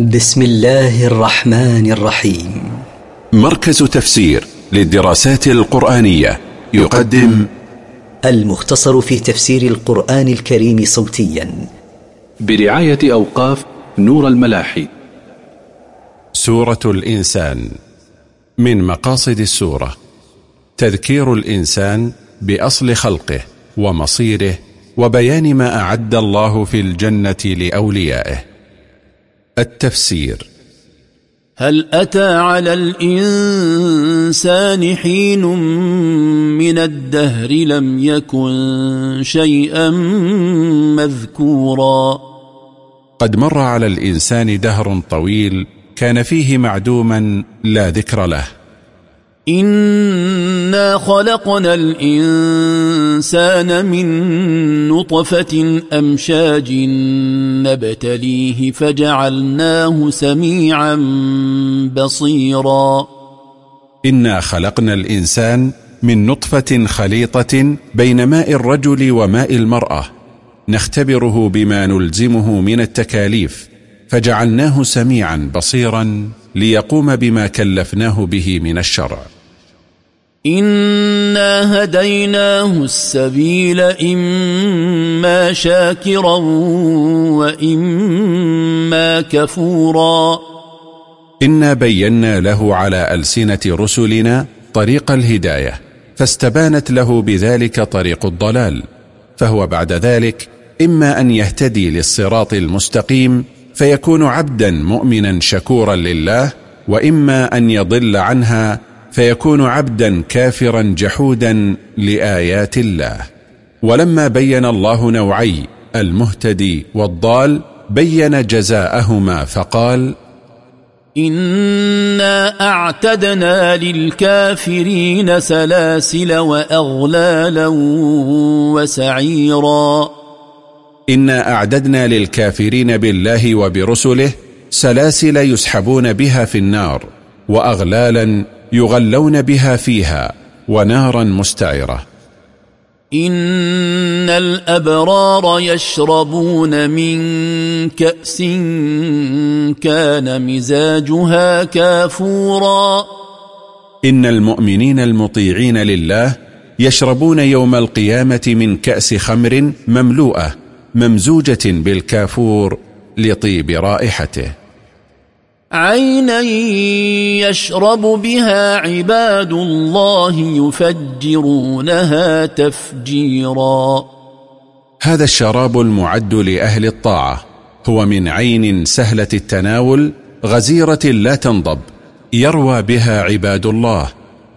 بسم الله الرحمن الرحيم. مركز تفسير للدراسات القرآنية يقدم المختصر في تفسير القرآن الكريم صوتيا. برعاية أوقاف نور الملاحي. سورة الإنسان من مقاصد السورة. تذكير الإنسان بأصل خلقه ومصيره وبيان ما أعد الله في الجنة لأوليائه. التفسير. هل أتى على الإنسان حين من الدهر لم يكن شيئا مذكورا؟ قد مر على الإنسان دهر طويل كان فيه معدوما لا ذكر له. إنا خلقنا الإنسان من نطفة أمشاج نبتليه فجعلناه سميعا بصيرا. إنا خلقنا الإنسان من نطفة خليطة بين ماء الرجل وماء المرأة. نختبره بما نلزمه من التكاليف فجعلناه سميعا بصيرا. ليقوم بما كلفناه به من الشرع. إنا هديناه السبيل إما شاكرا وإما كفورا. إنا بينا له على ألسنة رسلنا طريق الهداية فاستبانت له بذلك طريق الضلال فهو بعد ذلك إما أن يهتدي للصراط المستقيم. فيكون عبدا مؤمنا شكورا لله وإما أن يضل عنها فيكون عبدا كافرا جحودا لآيات الله. ولما بين الله نوعي المهتدي والضال بين جزاءهما فقال إنا أعتدنا للكافرين سلاسل وأغلالا وسعيرا. إنا أعددنا للكافرين بالله وبرسله سلاسل يسحبون بها في النار وأغلالا يغلون بها فيها ونارا مستعرة. إن الأبرار يشربون من كأس كان مزاجها كافورا. إن المؤمنين المطيعين لله يشربون يوم القيامة من كأس خمر مملوءة ممزوجة بالكافور لطيب رائحته. عينا يشرب بها عباد الله يفجرونها تفجيرا. هذا الشراب المعد لأهل الطاعة هو من عين سهلة التناول غزيرة لا تنضب يروى بها عباد الله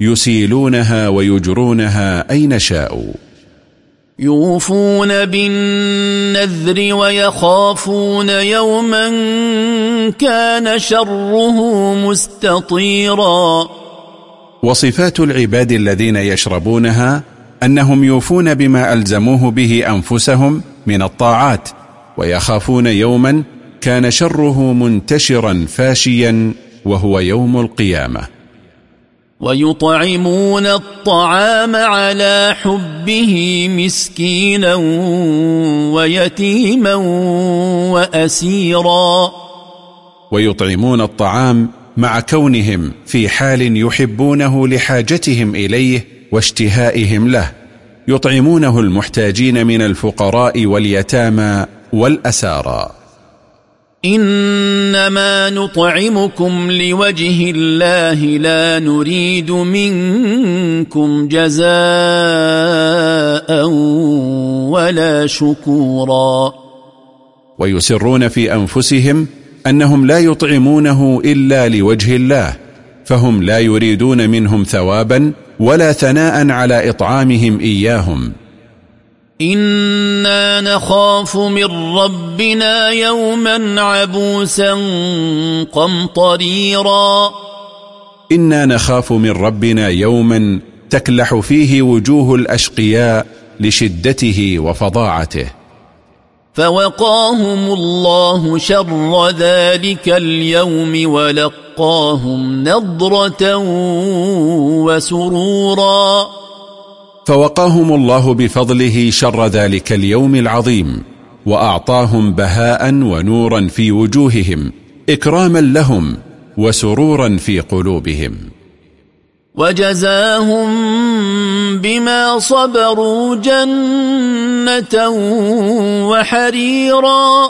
يسيلونها ويجرونها أين شاءوا. يوفون بالنذر ويخافون يوما كان شره مستطيرا. وصفات العباد الذين يشربونها أنهم يوفون بما ألزموه به أنفسهم من الطاعات ويخافون يوما كان شره منتشرا فاشيا وهو يوم القيامة. ويطعمون الطعام على حبه مسكينا ويتيما وأسيرا. ويطعمون الطعام مع كونهم في حال يحبونه لحاجتهم إليه واشتهائهم له. يطعمونه المحتاجين من الفقراء واليتامى والأسارى. إنما نطعمكم لوجه الله لا نريد منكم جزاء ولا شكورا. ويسرون في أنفسهم أنهم لا يطعمونه إلا لوجه الله فهم لا يريدون منهم ثوابا ولا ثناء على إطعامهم إياهم. أنا نخاف من ربنا يوما عبوسا قمطريرا. أنا نخاف من ربنا يوما تكلح فيه وجوه الاشقياء لشدته وفظاعته فوقاهم الله شر ذلك اليوم ولقاهم نضره وسرورا. فوقاهم الله بفضله شر ذلك اليوم العظيم وأعطاهم بهاء ونورا في وجوههم إكراما لهم وسرورا في قلوبهم. وجزاهم بما صبروا جنة وحريرا.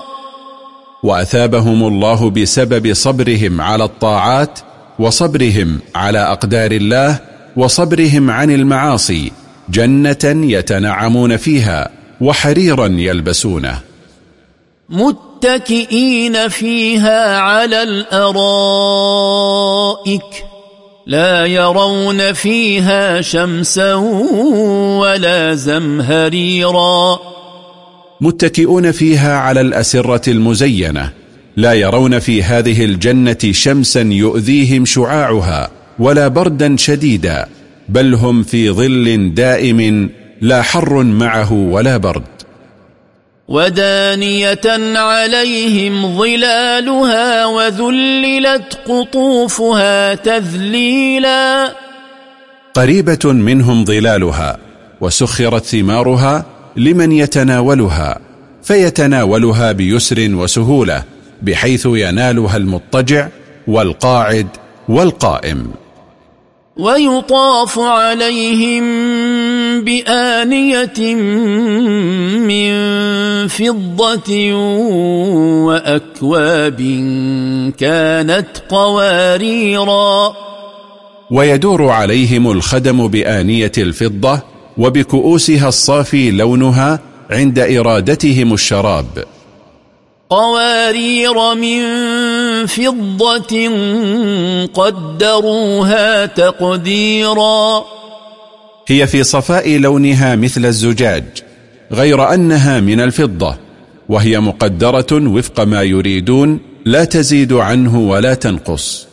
وأثابهم الله بسبب صبرهم على الطاعات وصبرهم على أقدار الله وصبرهم عن المعاصي جنة يتنعمون فيها وحريرا يلبسونه. متكئين فيها على الأرائك لا يرون فيها شمسا ولا زمهريرا. متكئون فيها على الأسرة المزينة لا يرون في هذه الجنة شمسا يؤذيهم شعاعها ولا بردا شديدا. بل هم في ظل دائم لا حر معه ولا برد. ودانية عليهم ظلالها وذللت قطوفها تذليلا. قريبة منهم ظلالها وسخرت ثمارها لمن يتناولها فيتناولها بيسر وسهولة بحيث ينالها المضطجع والقاعد والقائم. ويطاف عليهم بآنية من فضة وأكواب كانت قواريرا. ويدور عليهم الخدم بآنية الفضة وبكؤوسها الصافي لونها عند إرادتهم الشراب. قوارير من فضة قدروها تقديرا. هي في صفاء لونها مثل الزجاج غير أنها من الفضة وهي مقدرة وفق ما يريدون لا تزيد عنه ولا تنقص.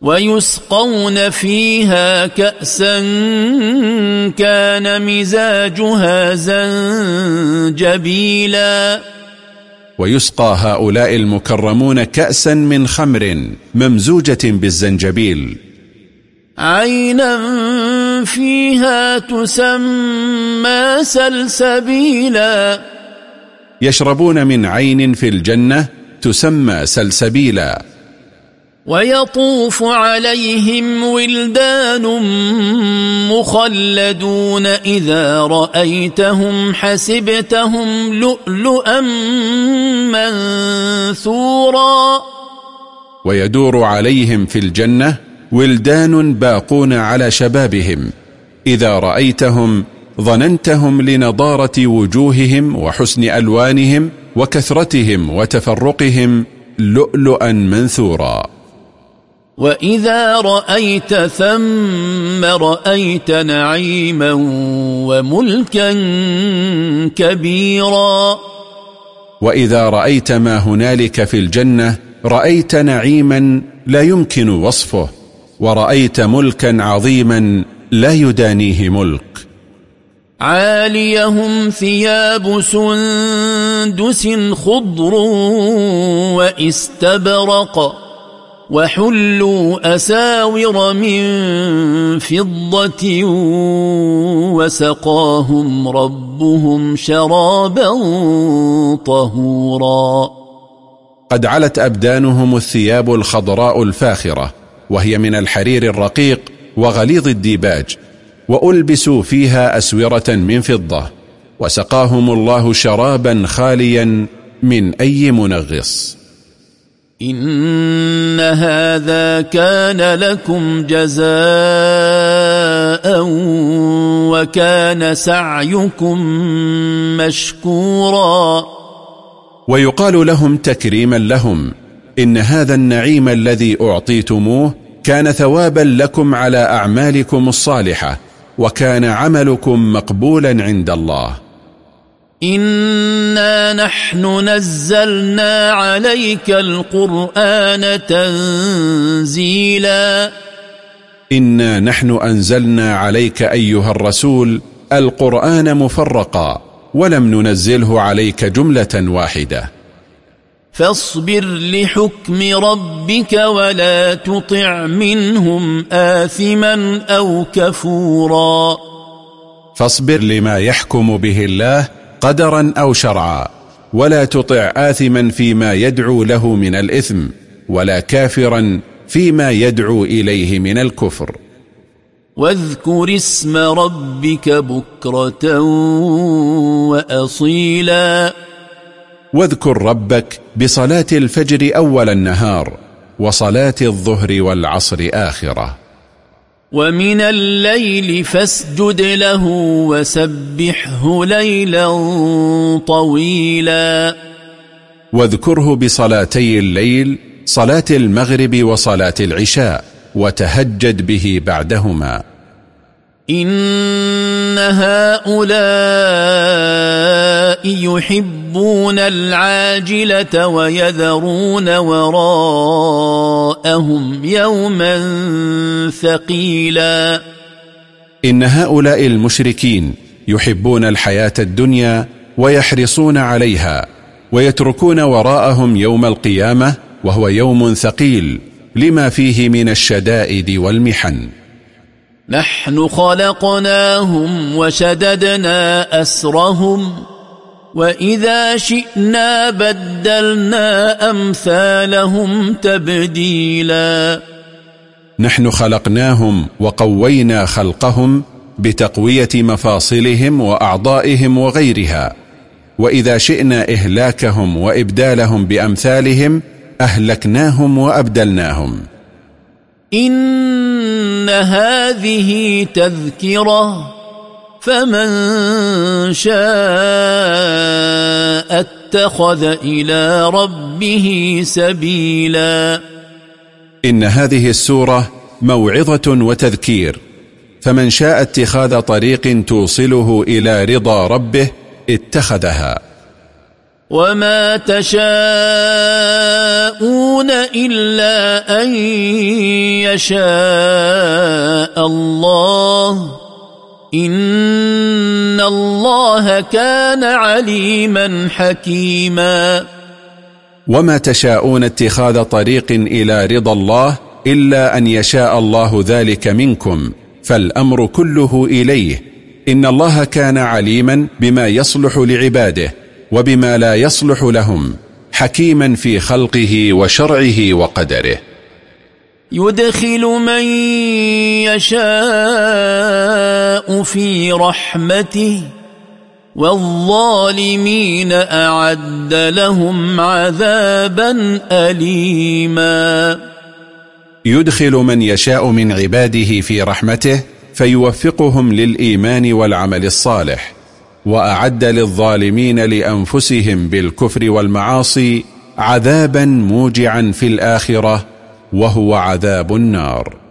ويسقون فيها كأسا كان مزاجها زنجبيلا. ويسقى هؤلاء المكرمون كأسا من خمر ممزوجة بالزنجبيل. عينا فيها تسمى سلسبيلا. يشربون من عين في الجنة تسمى سلسبيلا. ويطوف عليهم ولدان مخلدون إذا رأيتهم حسبتهم لؤلؤا منثورا. ويدور عليهم في الجنة ولدان باقون على شبابهم. إذا رأيتهم ظننتهم لنضارة وجوههم وحسن ألوانهم وكثرتهم وتفرقهم لؤلؤا منثورا. وإذا رأيت ثم رأيت نعيما وملكا كبيرا. وإذا رأيت ما هنالك في الجنة رأيت نعيما لا يمكن وصفه ورأيت ملكا عظيما لا يدانيه ملك. عاليهم ثياب سندس خضر واستبرق. وحلوا أساور من فضة وسقاهم ربهم شرابا طهورا. قد علت أبدانهم الثياب الخضراء الفاخرة وهي من الحرير الرقيق وغليظ الديباج وألبسوا فيها أسورة من فضة وسقاهم الله شرابا خاليا من أي منغص. إن هذا كان لكم جزاء وكان سعيكم مشكورا. ويقال لهم تكريما لهم إن هذا النعيم الذي أعطيتموه كان ثوابا لكم على أعمالكم الصالحة وكان عملكم مقبولا عند الله. إنا نحن نزلنا عليك القرآن تنزيلا. إنا نحن أنزلنا عليك أيها الرسول القرآن مفرقا ولم ننزله عليك جملة واحدة. فاصبر لحكم ربك ولا تطع منهم آثما أو كفورا. فاصبر لما يحكم به الله قدرا أو شرعا ولا تطع آثما فيما يدعو له من الإثم ولا كافرا فيما يدعو إليه من الكفر. واذكر اسم ربك بكرة وأصيلا. واذكر ربك بصلاة الفجر أول النهار وصلاة الظهر والعصر آخرة. ومن الليل فاسجد له وسبحه ليلا طويلا. واذكره بصلاتي الليل صلاة المغرب وصلاة العشاء وتهجد به بعدهما. إن هؤلاء يحبون العاجلة ويذرون وراءهم يوما ثقيلا. إن هؤلاء المشركين يحبون الحياة الدنيا ويحرصون عليها ويتركون وراءهم يوم القيامة وهو يوم ثقيل لما فيه من الشدائد والمحن. نحن خلقناهم وشددنا أسرهم وإذا شئنا بدلنا أمثالهم تبديلا. نحن خلقناهم وقوينا خلقهم بتقوية مفاصلهم وأعضائهم وغيرها. وإذا شئنا إهلاكهم وإبدالهم بأمثالهم أهلكناهم وأبدلناهم. إن هذه تذكرة. فمن شاء اتخذ إلى ربه سبيلا. إن هذه السورة موعظة وتذكير. فمن شاء اتخاذ طريق توصله إلى رضا ربه اتخذها. وما تشاءون إلا أن يشاء الله. إن الله كان عليما حكيما. وما تشاءون اتخاذ طريق إلى رضا الله إلا أن يشاء الله ذلك منكم فالأمر كله إليه. إن الله كان عليما بما يصلح لعباده وبما لا يصلح لهم حكيما في خلقه وشرعه وقدره. يدخل من يشاء في رحمته والظالمين أعد لهم عذابا أليما. يدخل من يشاء من عباده في رحمته فيوفقهم للإيمان والعمل الصالح وأعد للظالمين لأنفسهم بالكفر والمعاصي عذابا موجعا في الآخرة وهو عذاب النار.